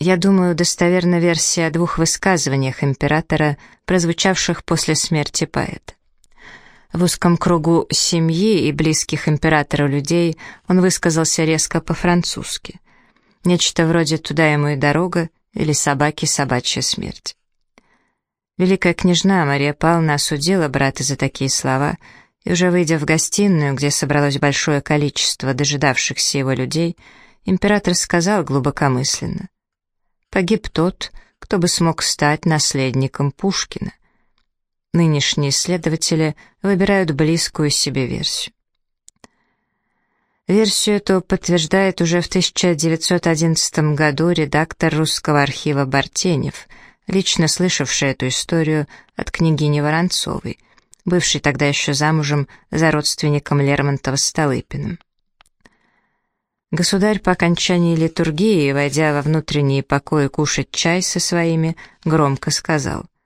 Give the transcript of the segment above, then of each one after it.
Я думаю, достоверна версия о двух высказываниях императора, прозвучавших после смерти поэта. В узком кругу семьи и близких императору людей он высказался резко по-французски. Нечто вроде «туда ему и дорога» или «собаки собачья смерть». Великая княжна Мария Павловна осудила брата за такие слова, и уже выйдя в гостиную, где собралось большое количество дожидавшихся его людей, император сказал глубокомысленно, «Погиб тот, кто бы смог стать наследником Пушкина». Нынешние исследователи выбирают близкую себе версию. Версию эту подтверждает уже в 1911 году редактор русского архива Бартенев, лично слышавший эту историю от княгини Воронцовой, бывшей тогда еще замужем за родственником Лермонтова Столыпиным. Государь по окончании литургии, войдя во внутренние покои кушать чай со своими, громко сказал —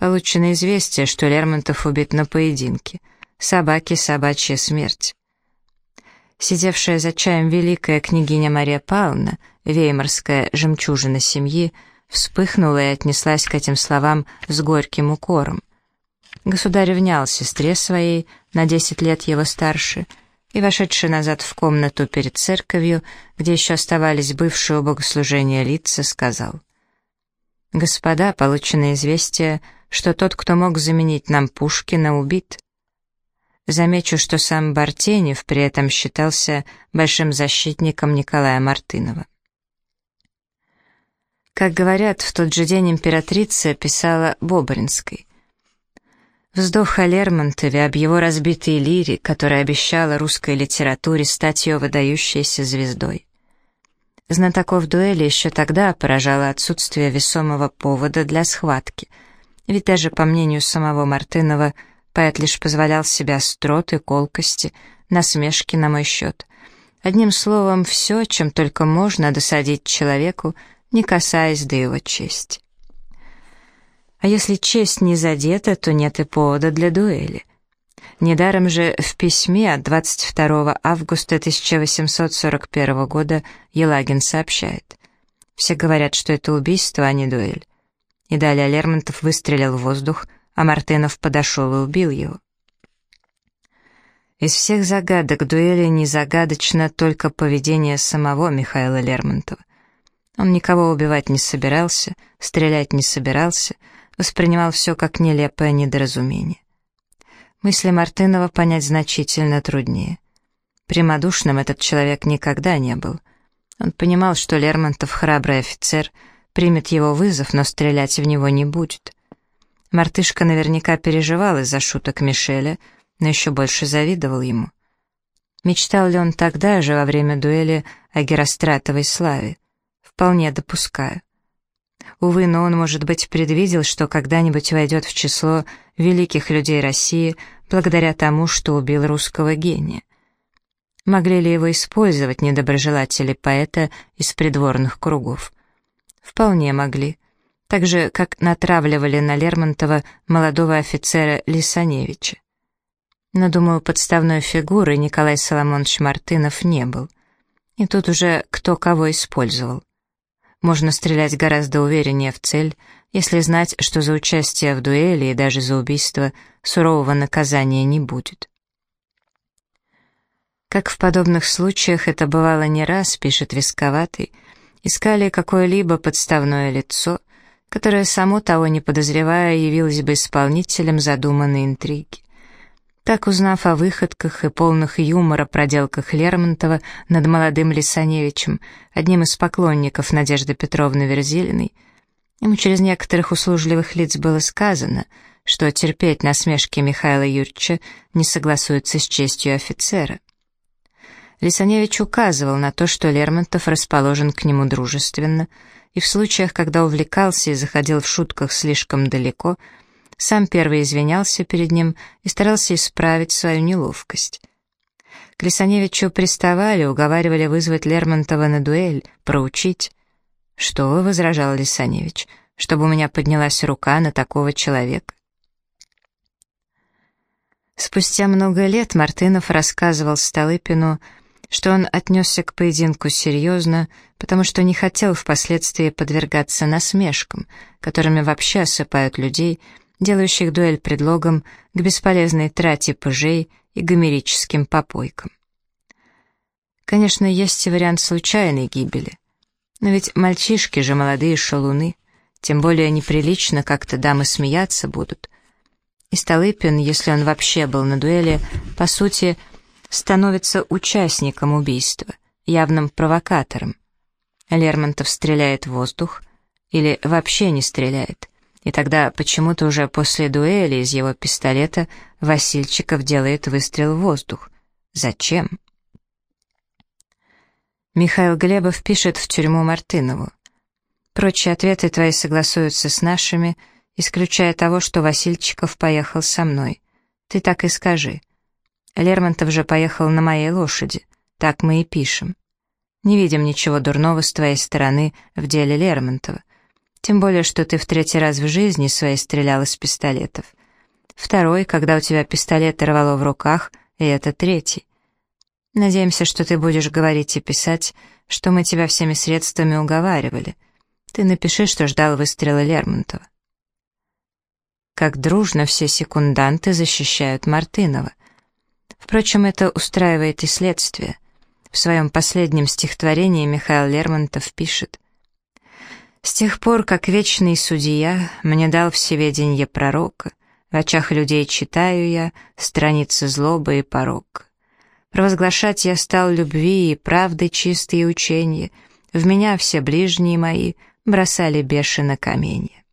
Получено известие, что Лермонтов убит на поединке. Собаки, собачья смерть. Сидевшая за чаем великая княгиня Мария Павловна, веймарская жемчужина семьи, вспыхнула и отнеслась к этим словам с горьким укором. Государь внял сестре своей, на десять лет его старше, и, вошедший назад в комнату перед церковью, где еще оставались бывшие у богослужения лица, сказал, «Господа, получено известие, что тот, кто мог заменить нам Пушкина, убит. Замечу, что сам Бартенев при этом считался большим защитником Николая Мартынова. Как говорят, в тот же день императрица писала Бобринской. Вздох о Лермонтове, об его разбитой лире, которая обещала русской литературе стать ее выдающейся звездой. Знатоков дуэли еще тогда поражало отсутствие весомого повода для схватки — ведь даже по мнению самого Мартынова, поэт лишь позволял себе остроты, колкости, насмешки на мой счет. Одним словом, все, чем только можно досадить человеку, не касаясь до его чести. А если честь не задета, то нет и повода для дуэли. Недаром же в письме от 22 августа 1841 года Елагин сообщает. Все говорят, что это убийство, а не дуэль. И далее Лермонтов выстрелил в воздух, а Мартынов подошел и убил его. Из всех загадок дуэли не загадочно только поведение самого Михаила Лермонтова. Он никого убивать не собирался, стрелять не собирался, воспринимал все как нелепое недоразумение. Мысли Мартынова понять значительно труднее. Прямодушным этот человек никогда не был. Он понимал, что Лермонтов храбрый офицер — примет его вызов, но стрелять в него не будет. Мартышка наверняка переживал из-за шуток Мишеля, но еще больше завидовал ему. Мечтал ли он тогда же, во время дуэли, о Геростратовой славе? Вполне допускаю. Увы, но он, может быть, предвидел, что когда-нибудь войдет в число великих людей России благодаря тому, что убил русского гения. Могли ли его использовать недоброжелатели поэта из придворных кругов? Вполне могли. Так же, как натравливали на Лермонтова молодого офицера Лисаневича. Но, думаю, подставной фигуры Николай Соломонович Мартынов не был. И тут уже кто кого использовал. Можно стрелять гораздо увереннее в цель, если знать, что за участие в дуэли и даже за убийство сурового наказания не будет. Как в подобных случаях это бывало не раз, пишет Висковатый, искали какое-либо подставное лицо, которое, само того не подозревая, явилось бы исполнителем задуманной интриги. Так, узнав о выходках и полных юмора проделках Лермонтова над молодым Лисаневичем, одним из поклонников Надежды Петровны Верзилиной, ему через некоторых услужливых лиц было сказано, что терпеть насмешки Михаила Юрьевича не согласуется с честью офицера. Лисаневич указывал на то, что Лермонтов расположен к нему дружественно, и в случаях, когда увлекался и заходил в шутках слишком далеко, сам первый извинялся перед ним и старался исправить свою неловкость. К Лисаневичу приставали, уговаривали вызвать Лермонтова на дуэль, проучить. «Что вы?» — возражал Лисаневич, — «чтобы у меня поднялась рука на такого человека». Спустя много лет Мартынов рассказывал Столыпину что он отнесся к поединку серьезно, потому что не хотел впоследствии подвергаться насмешкам, которыми вообще осыпают людей, делающих дуэль предлогом к бесполезной трате пыжей и гомерическим попойкам. Конечно, есть и вариант случайной гибели. Но ведь мальчишки же молодые шалуны, тем более неприлично как-то дамы смеяться будут. И Столыпин, если он вообще был на дуэли, по сути, становится участником убийства, явным провокатором. Лермонтов стреляет в воздух или вообще не стреляет. И тогда почему-то уже после дуэли из его пистолета Васильчиков делает выстрел в воздух. Зачем? Михаил Глебов пишет в тюрьму Мартынову. Прочие ответы твои согласуются с нашими, исключая того, что Васильчиков поехал со мной. Ты так и скажи. Лермонтов же поехал на моей лошади. Так мы и пишем. Не видим ничего дурного с твоей стороны в деле Лермонтова. Тем более, что ты в третий раз в жизни своей стрелял из пистолетов. Второй, когда у тебя пистолет рвало в руках, и это третий. Надеемся, что ты будешь говорить и писать, что мы тебя всеми средствами уговаривали. Ты напиши, что ждал выстрела Лермонтова. Как дружно все секунданты защищают Мартынова. Впрочем, это устраивает и следствие. В своем последнем стихотворении Михаил Лермонтов пишет «С тех пор, как вечный судья мне дал всеведенье пророка, в очах людей читаю я страницы злобы и порока. Провозглашать я стал любви и правды чистые учения, в меня все ближние мои бросали бешено каменья».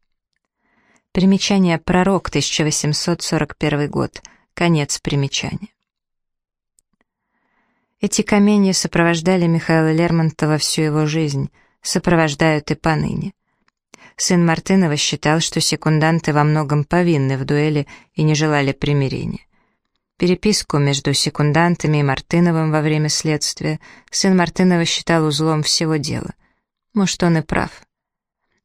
Примечание «Пророк», 1841 год, конец примечания. Эти каменья сопровождали Михаила Лермонтова всю его жизнь, сопровождают и поныне. Сын Мартынова считал, что секунданты во многом повинны в дуэли и не желали примирения. Переписку между секундантами и Мартыновым во время следствия сын Мартынова считал узлом всего дела. Может, он и прав.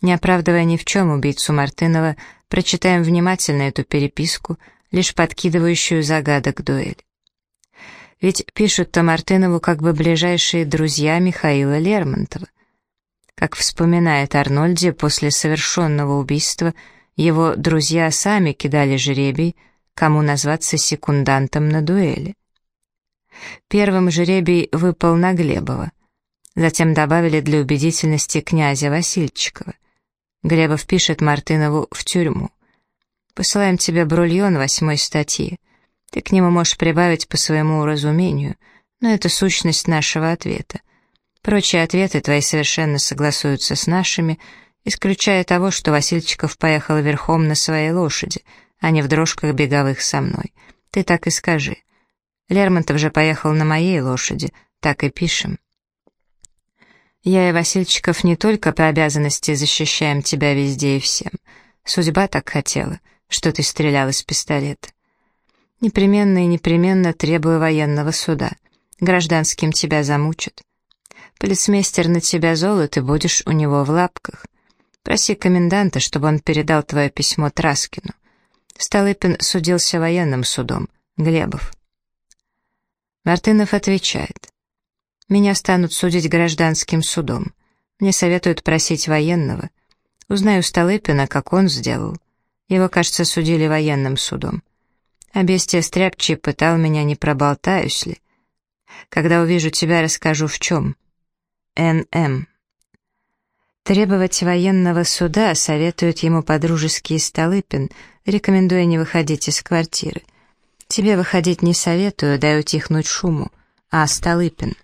Не оправдывая ни в чем убийцу Мартынова, прочитаем внимательно эту переписку, лишь подкидывающую загадок дуэли. Ведь пишут-то Мартынову как бы ближайшие друзья Михаила Лермонтова. Как вспоминает Арнольди, после совершенного убийства его друзья сами кидали жеребий, кому назваться секундантом на дуэли. Первым жеребий выпал на Глебова. Затем добавили для убедительности князя Васильчикова. Глебов пишет Мартынову в тюрьму. «Посылаем тебе брульон восьмой статьи. Ты к нему можешь прибавить по своему уразумению, но это сущность нашего ответа. Прочие ответы твои совершенно согласуются с нашими, исключая того, что Васильчиков поехал верхом на своей лошади, а не в дрожках беговых со мной. Ты так и скажи. Лермонтов же поехал на моей лошади, так и пишем. Я и Васильчиков не только по обязанности защищаем тебя везде и всем. Судьба так хотела, что ты стрелял из пистолета. Непременно и непременно требую военного суда. Гражданским тебя замучат. Полицмейстер на тебя зол, и будешь у него в лапках. Проси коменданта, чтобы он передал твое письмо Траскину. Столыпин судился военным судом. Глебов. Мартынов отвечает. Меня станут судить гражданским судом. Мне советуют просить военного. Узнаю Столыпина, как он сделал. Его, кажется, судили военным судом. А бестия стряпчий пытал меня, не проболтаюсь ли. Когда увижу тебя, расскажу в чем. Н.М. Требовать военного суда советуют ему подружеские Столыпин, рекомендуя не выходить из квартиры. Тебе выходить не советую, дай утихнуть шуму. А Столыпин.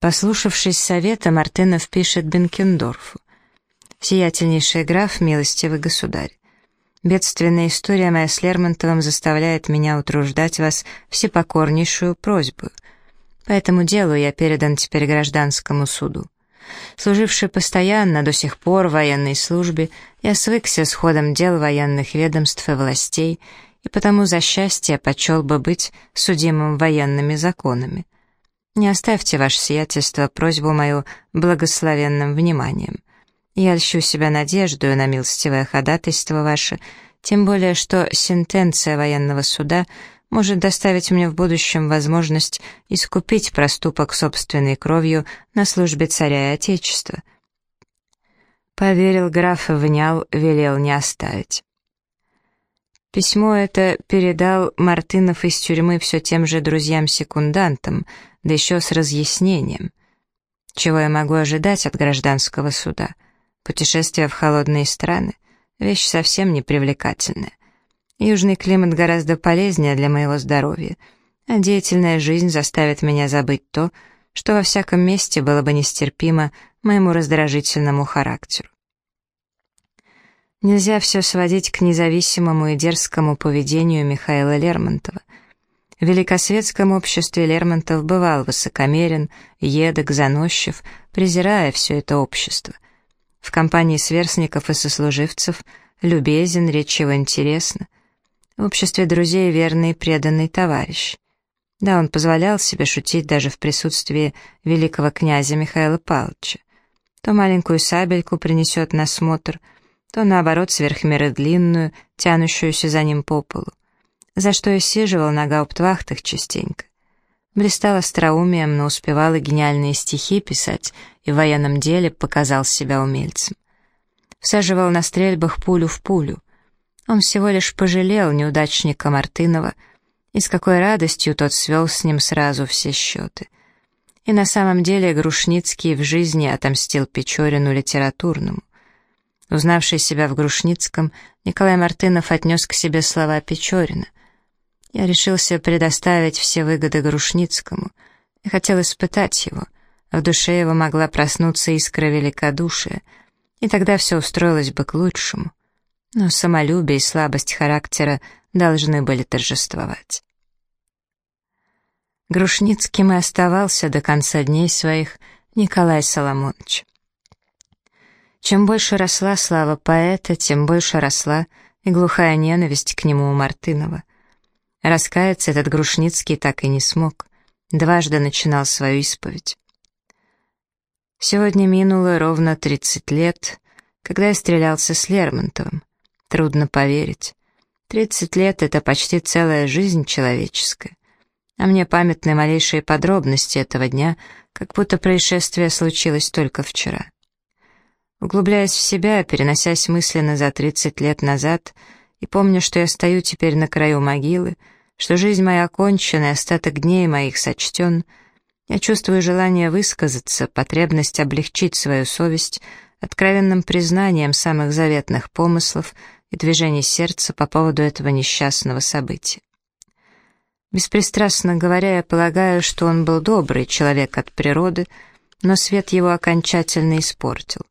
Послушавшись совета, Мартынов пишет Бенкендорфу. «Сиятельнейший граф, милостивый государь, Бедственная история моя с Лермонтовым заставляет меня утруждать вас всепокорнейшую просьбу. По этому делу я передан теперь гражданскому суду. Служивший постоянно до сих пор в военной службе, я свыкся с ходом дел военных ведомств и властей, и потому за счастье почел бы быть судимым военными законами. Не оставьте, ваше сиятельство, просьбу мою благословенным вниманием. Я льщу себя надеждою на милостивое ходатайство ваше, тем более что сентенция военного суда может доставить мне в будущем возможность искупить проступок собственной кровью на службе царя и отечества. Поверил граф и внял, велел не оставить. Письмо это передал Мартынов из тюрьмы все тем же друзьям-секундантам, да еще с разъяснением. Чего я могу ожидать от гражданского суда? Путешествие в холодные страны — вещь совсем непривлекательная. Южный климат гораздо полезнее для моего здоровья, а деятельная жизнь заставит меня забыть то, что во всяком месте было бы нестерпимо моему раздражительному характеру. Нельзя все сводить к независимому и дерзкому поведению Михаила Лермонтова. В великосветском обществе Лермонтов бывал высокомерен, едок, заносчив, презирая все это общество. В компании сверстников и сослуживцев любезен, речь его интересна. В обществе друзей верный и преданный товарищ. Да, он позволял себе шутить даже в присутствии великого князя Михаила Павловича. То маленькую сабельку принесет на смотр, то наоборот сверх меры длинную, тянущуюся за ним по полу. За что и сиживал на гауптвахтах частенько. Блистал остроумием, но успевал и гениальные стихи писать, и в военном деле показал себя умельцем. Всаживал на стрельбах пулю в пулю, он всего лишь пожалел неудачника Мартынова, и с какой радостью тот свел с ним сразу все счеты. И на самом деле Грушницкий в жизни отомстил Печорину литературному. Узнавший себя в Грушницком, Николай Мартынов отнес к себе слова Печорина. Я решился предоставить все выгоды Грушницкому. Я хотел испытать его. В душе его могла проснуться искра великодушия, и тогда все устроилось бы к лучшему но самолюбие и слабость характера должны были торжествовать. Грушницким и оставался до конца дней своих Николай Соломонович. Чем больше росла слава поэта, тем больше росла и глухая ненависть к нему у Мартынова. Раскаяться этот Грушницкий так и не смог, дважды начинал свою исповедь. Сегодня минуло ровно 30 лет, когда я стрелялся с Лермонтовым. Трудно поверить. Тридцать лет — это почти целая жизнь человеческая. А мне памятны малейшие подробности этого дня, как будто происшествие случилось только вчера. Углубляясь в себя, переносясь мысленно за тридцать лет назад, и помню, что я стою теперь на краю могилы, что жизнь моя окончена и остаток дней моих сочтен, я чувствую желание высказаться, потребность облегчить свою совесть откровенным признанием самых заветных помыслов — и движений сердца по поводу этого несчастного события. Беспристрастно говоря, я полагаю, что он был добрый человек от природы, но свет его окончательно испортил.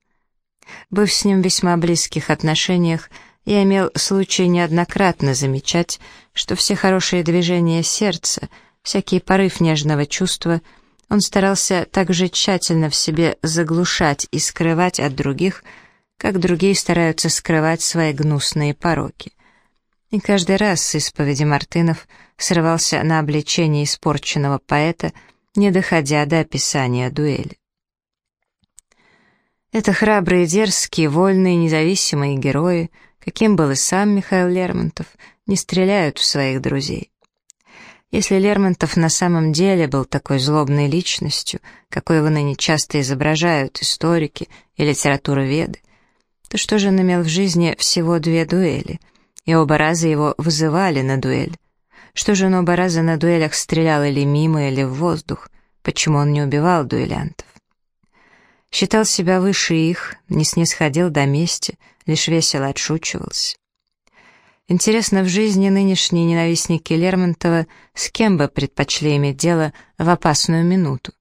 Быв с ним в весьма близких отношениях, я имел случай неоднократно замечать, что все хорошие движения сердца, всякий порыв нежного чувства, он старался так же тщательно в себе заглушать и скрывать от других, как другие стараются скрывать свои гнусные пороки. И каждый раз с исповеди Мартынов срывался на обличение испорченного поэта, не доходя до описания дуэли. Это храбрые, дерзкие, вольные, независимые герои, каким был и сам Михаил Лермонтов, не стреляют в своих друзей. Если Лермонтов на самом деле был такой злобной личностью, какой его ныне часто изображают историки и литературоведы, то что же он имел в жизни всего две дуэли, и оба раза его вызывали на дуэль? Что же он оба раза на дуэлях стрелял или мимо, или в воздух? Почему он не убивал дуэлянтов? Считал себя выше их, не снисходил до мести, лишь весело отшучивался. Интересно, в жизни нынешние ненавистники Лермонтова с кем бы предпочли иметь дело в опасную минуту?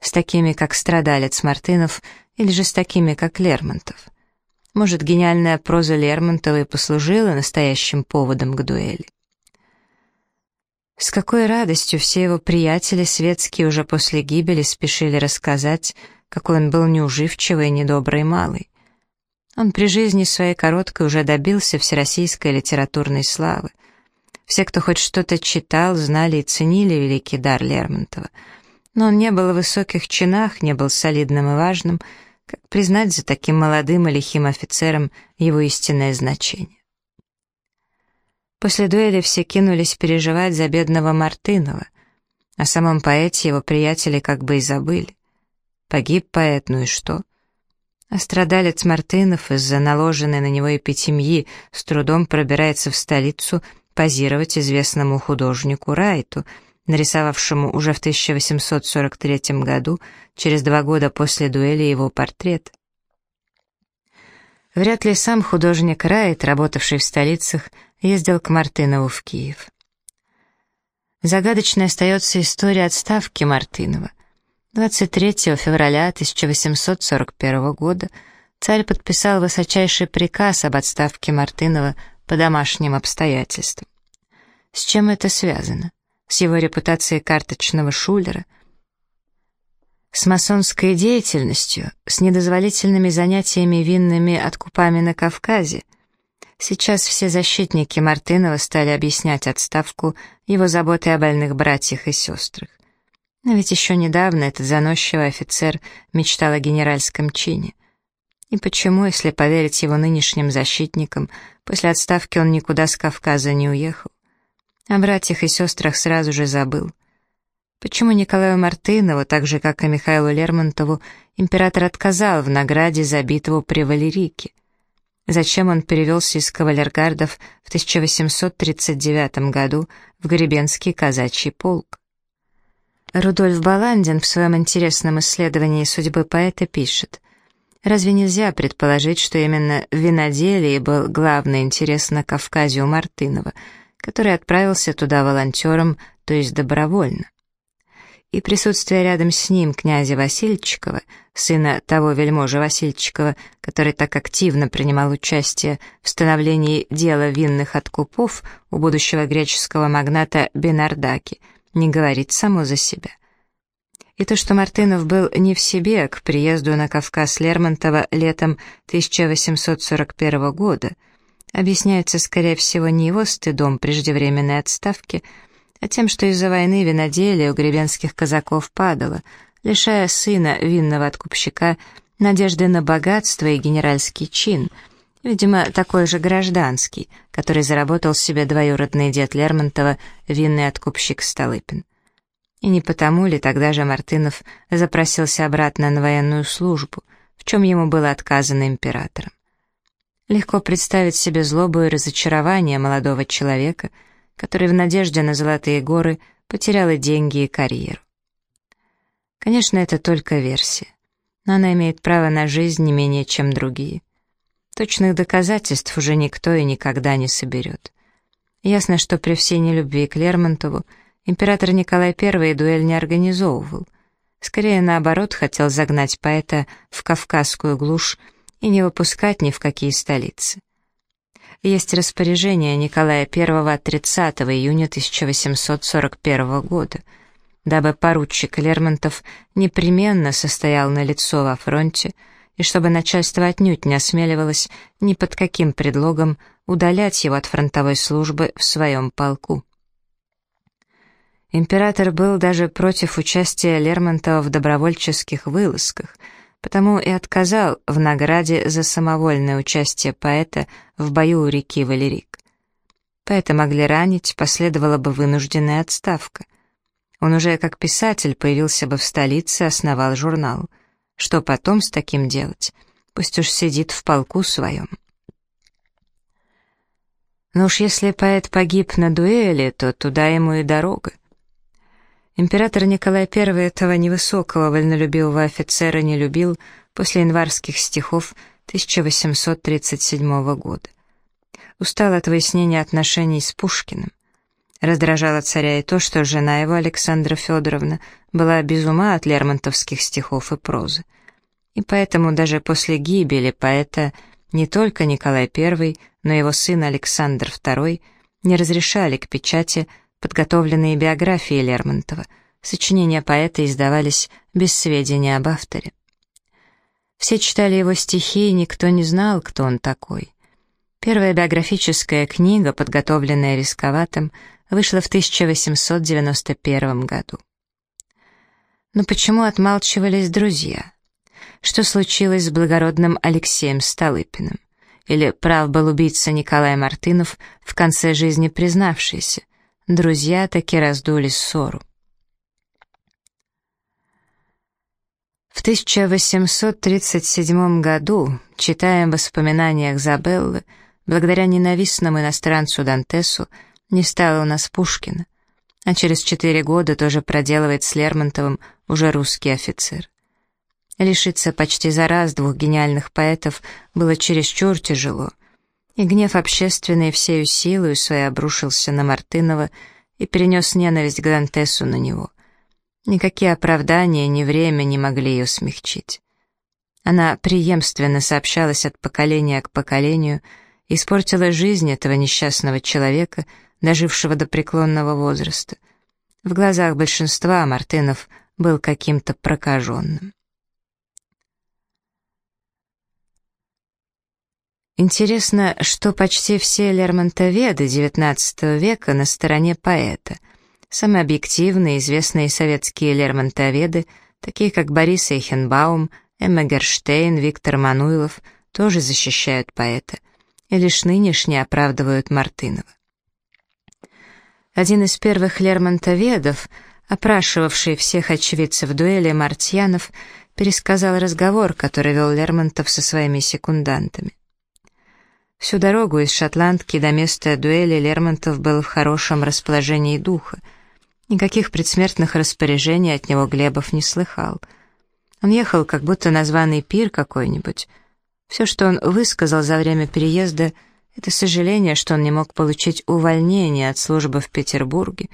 С такими, как страдалец Мартынов, или же с такими, как Лермонтов? Может, гениальная проза Лермонтова и послужила настоящим поводом к дуэли. С какой радостью все его приятели светские уже после гибели спешили рассказать, какой он был неуживчивый и недобрый малый. Он при жизни своей короткой уже добился всероссийской литературной славы. Все, кто хоть что-то читал, знали и ценили великий дар Лермонтова. Но он не был в высоких чинах, не был солидным и важным, как признать за таким молодым и лихим офицером его истинное значение? После дуэли все кинулись переживать за бедного Мартынова. О самом поэте его приятели как бы и забыли. Погиб поэт, ну и что? А страдалец Мартынов из-за наложенной на него эпитемьи с трудом пробирается в столицу позировать известному художнику Райту, нарисовавшему уже в 1843 году, через два года после дуэли, его портрет. Вряд ли сам художник Райт, работавший в столицах, ездил к Мартынову в Киев. Загадочной остается история отставки Мартынова. 23 февраля 1841 года царь подписал высочайший приказ об отставке Мартынова по домашним обстоятельствам. С чем это связано? С его репутацией карточного шулера? С масонской деятельностью? С недозволительными занятиями винными откупами на Кавказе? Сейчас все защитники Мартынова стали объяснять отставку его заботой о больных братьях и сестрах. Но ведь еще недавно этот заносчивый офицер мечтал о генеральском чине. И почему, если поверить его нынешним защитникам, после отставки он никуда с Кавказа не уехал? О братьях и сестрах сразу же забыл. Почему Николаю Мартынову, так же как и Михаилу Лермонтову, император отказал в награде за битву при Валерике? зачем он перевелся из кавалергардов в 1839 году в Гребенский казачий полк. Рудольф Баландин в своем интересном исследовании судьбы поэта пишет, «Разве нельзя предположить, что именно в виноделии был главный интерес на Кавказе у Мартынова, который отправился туда волонтером, то есть добровольно?» и присутствие рядом с ним князя Васильчикова, сына того вельможи Васильчикова, который так активно принимал участие в становлении дела винных откупов у будущего греческого магната Бенардаки, не говорит само за себя. И то, что Мартынов был не в себе к приезду на Кавказ Лермонтова летом 1841 года, объясняется, скорее всего, не его стыдом преждевременной отставки, а тем, что из-за войны виноделие у гребенских казаков падало, лишая сына винного откупщика надежды на богатство и генеральский чин, видимо, такой же гражданский, который заработал себе двоюродный дед Лермонтова, винный откупщик Столыпин. И не потому ли тогда же Мартынов запросился обратно на военную службу, в чем ему было отказано императором? Легко представить себе злобу и разочарование молодого человека — который в надежде на золотые горы потерял и деньги, и карьеру. Конечно, это только версия, но она имеет право на жизнь не менее, чем другие. Точных доказательств уже никто и никогда не соберет. Ясно, что при всей нелюбви к Лермонтову император Николай I дуэль не организовывал. Скорее, наоборот, хотел загнать поэта в кавказскую глушь и не выпускать ни в какие столицы есть распоряжение Николая I от 30 июня 1841 года, дабы поручик Лермонтов непременно состоял на лицо во фронте и чтобы начальство отнюдь не осмеливалось ни под каким предлогом удалять его от фронтовой службы в своем полку. Император был даже против участия Лермонтова в добровольческих вылазках — потому и отказал в награде за самовольное участие поэта в бою у реки Валерик. Поэта могли ранить, последовала бы вынужденная отставка. Он уже как писатель появился бы в столице, основал журнал. Что потом с таким делать? Пусть уж сидит в полку своем. Но уж если поэт погиб на дуэли, то туда ему и дорога. Император Николай I этого невысокого вольнолюбивого офицера не любил после январских стихов 1837 года. Устал от выяснения отношений с Пушкиным. Раздражало царя и то, что жена его, Александра Федоровна, была без ума от лермонтовских стихов и прозы. И поэтому даже после гибели поэта не только Николай I, но и его сын Александр II не разрешали к печати подготовленные биографии Лермонтова, сочинения поэта издавались без сведения об авторе. Все читали его стихи, и никто не знал, кто он такой. Первая биографическая книга, подготовленная рисковатым, вышла в 1891 году. Но почему отмалчивались друзья? Что случилось с благородным Алексеем Столыпиным? или прав был убийца Николай Мартынов, в конце жизни признавшийся. Друзья таки раздули ссору. В 1837 году, читаем в воспоминаниях Забеллы, благодаря ненавистному иностранцу Дантесу, не стало у нас Пушкина, а через четыре года тоже проделывает с Лермонтовым уже русский офицер. Лишиться почти за раз двух гениальных поэтов было чересчур тяжело, и гнев общественный всею силою своей обрушился на Мартынова и перенес ненависть к Дантесу на него. Никакие оправдания ни время не могли ее смягчить. Она преемственно сообщалась от поколения к поколению, испортила жизнь этого несчастного человека, дожившего до преклонного возраста. В глазах большинства Мартынов был каким-то прокаженным. Интересно, что почти все лермонтоведы XIX века на стороне поэта. Самые объективные известные советские лермонтоведы, такие как Борис Эйхенбаум, Эмма Герштейн, Виктор Мануилов, тоже защищают поэта, и лишь нынешние оправдывают Мартынова. Один из первых лермонтоведов, опрашивавший всех очевидцев дуэли Мартьянов, пересказал разговор, который вел Лермонтов со своими секундантами. Всю дорогу из Шотландки до места дуэли Лермонтов был в хорошем расположении духа. Никаких предсмертных распоряжений от него Глебов не слыхал. Он ехал как будто на званый пир какой-нибудь. Все, что он высказал за время переезда, это сожаление, что он не мог получить увольнение от службы в Петербурге,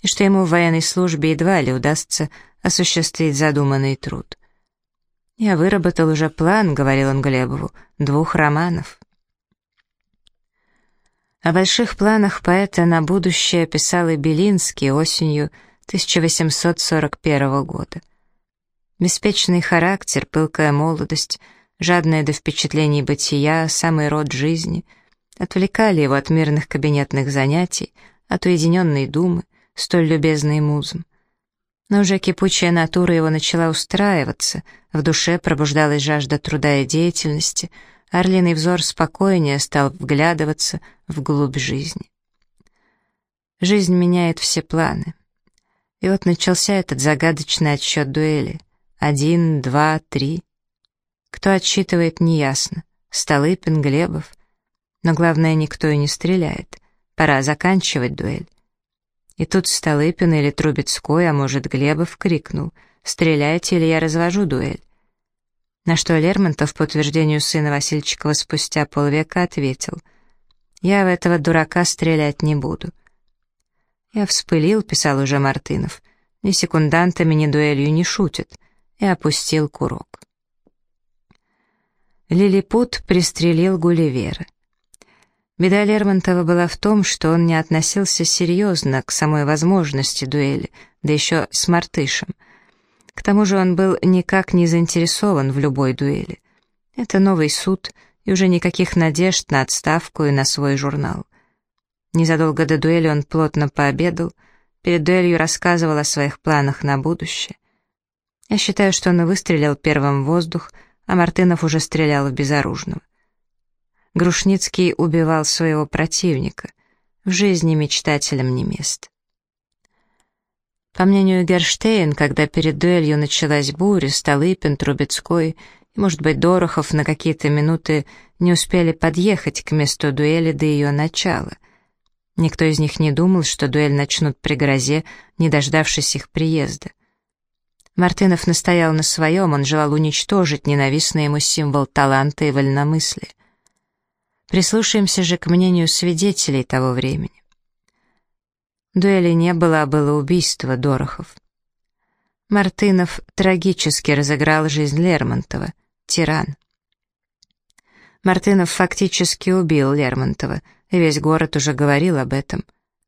и что ему в военной службе едва ли удастся осуществить задуманный труд. «Я выработал уже план», — говорил он Глебову, — «двух романов». О больших планах поэта на будущее писал и Белинский осенью 1841 года. Беспечный характер, пылкая молодость, жадная до впечатлений бытия, самый род жизни отвлекали его от мирных кабинетных занятий, от уединенной думы, столь любезной музом. Но уже кипучая натура его начала устраиваться, в душе пробуждалась жажда труда и деятельности — Орлиный взор спокойнее стал вглядываться в глубь жизни. Жизнь меняет все планы. И вот начался этот загадочный отсчет дуэли. Один, два, три. Кто отсчитывает, неясно. Столыпин, Глебов. Но главное, никто и не стреляет. Пора заканчивать дуэль. И тут Столыпин или Трубецкой, а может Глебов, крикнул «Стреляйте, или я развожу дуэль». На что Лермонтов, по утверждению сына Васильчикова, спустя полвека ответил, «Я в этого дурака стрелять не буду». «Я вспылил», — писал уже Мартынов, «ни секундантами, ни дуэлью не шутят», и опустил курок. Лилипут пристрелил Гулливера. Беда Лермонтова была в том, что он не относился серьезно к самой возможности дуэли, да еще с Мартышем — к тому же он был никак не заинтересован в любой дуэли. Это новый суд, и уже никаких надежд на отставку и на свой журнал. Незадолго до дуэли он плотно пообедал, перед дуэлью рассказывал о своих планах на будущее. Я считаю, что он выстрелил первым в воздух, а Мартынов уже стрелял в безоружного. Грушницкий убивал своего противника. В жизни мечтателям не место. По мнению Герштейн, когда перед дуэлью началась буря, Столыпин, Трубецкой и, может быть, Дорохов на какие-то минуты не успели подъехать к месту дуэли до ее начала. Никто из них не думал, что дуэль начнут при грозе, не дождавшись их приезда. Мартынов настоял на своем, он желал уничтожить ненавистный ему символ таланта и вольномыслия. Прислушаемся же к мнению свидетелей того времени. Дуэли не было, а было убийство Дорохов. Мартынов трагически разыграл жизнь Лермонтова, тиран. Мартынов фактически убил Лермонтова, и весь город уже говорил об этом.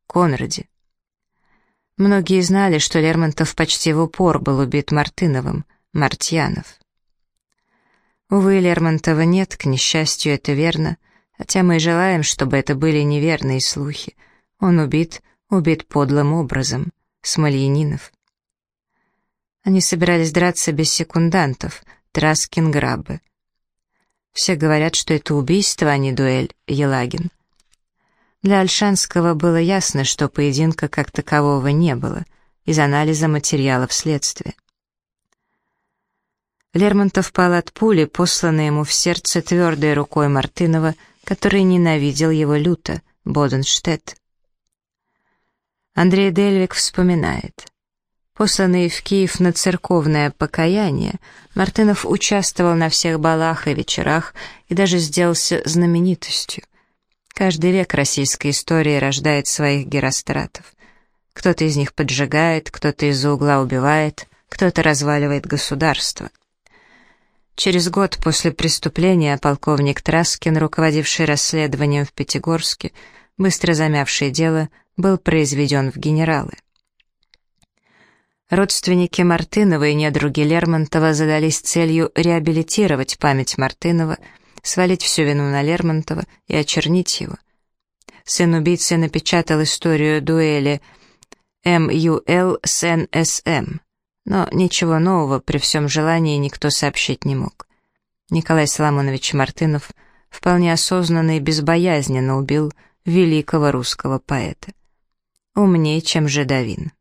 Конраде. Многие знали, что Лермонтов почти в упор был убит Мартыновым, Мартьянов. Увы, Лермонтова нет, к несчастью, это верно, хотя мы и желаем, чтобы это были неверные слухи. Он убит убит подлым образом, Смольянинов. Они собирались драться без секундантов, Траскин Граббе. Все говорят, что это убийство, а не дуэль, Елагин. Для Альшанского было ясно, что поединка как такового не было, из анализа материалов следствия. Лермонтов пал от пули, посланной ему в сердце твердой рукой Мартынова, который ненавидел его люто, Боденштедт. Андрей Дельвик вспоминает. Посланный в Киев на церковное покаяние, Мартынов участвовал на всех балах и вечерах и даже сделался знаменитостью. Каждый век российской истории рождает своих геростратов. Кто-то из них поджигает, кто-то из-за угла убивает, кто-то разваливает государство. Через год после преступления полковник Траскин, руководивший расследованием в Пятигорске, быстро замявший дело, был произведен в генералы. Родственники Мартынова и недруги Лермонтова задались целью реабилитировать память Мартынова, свалить всю вину на Лермонтова и очернить его. Сын убийцы напечатал историю дуэли МЮЛ с НСМ, но ничего нового при всем желании никто сообщить не мог. Николай Соломонович Мартынов вполне осознанно и безбоязненно убил великого русского поэта. Умнее, чем Жедовин.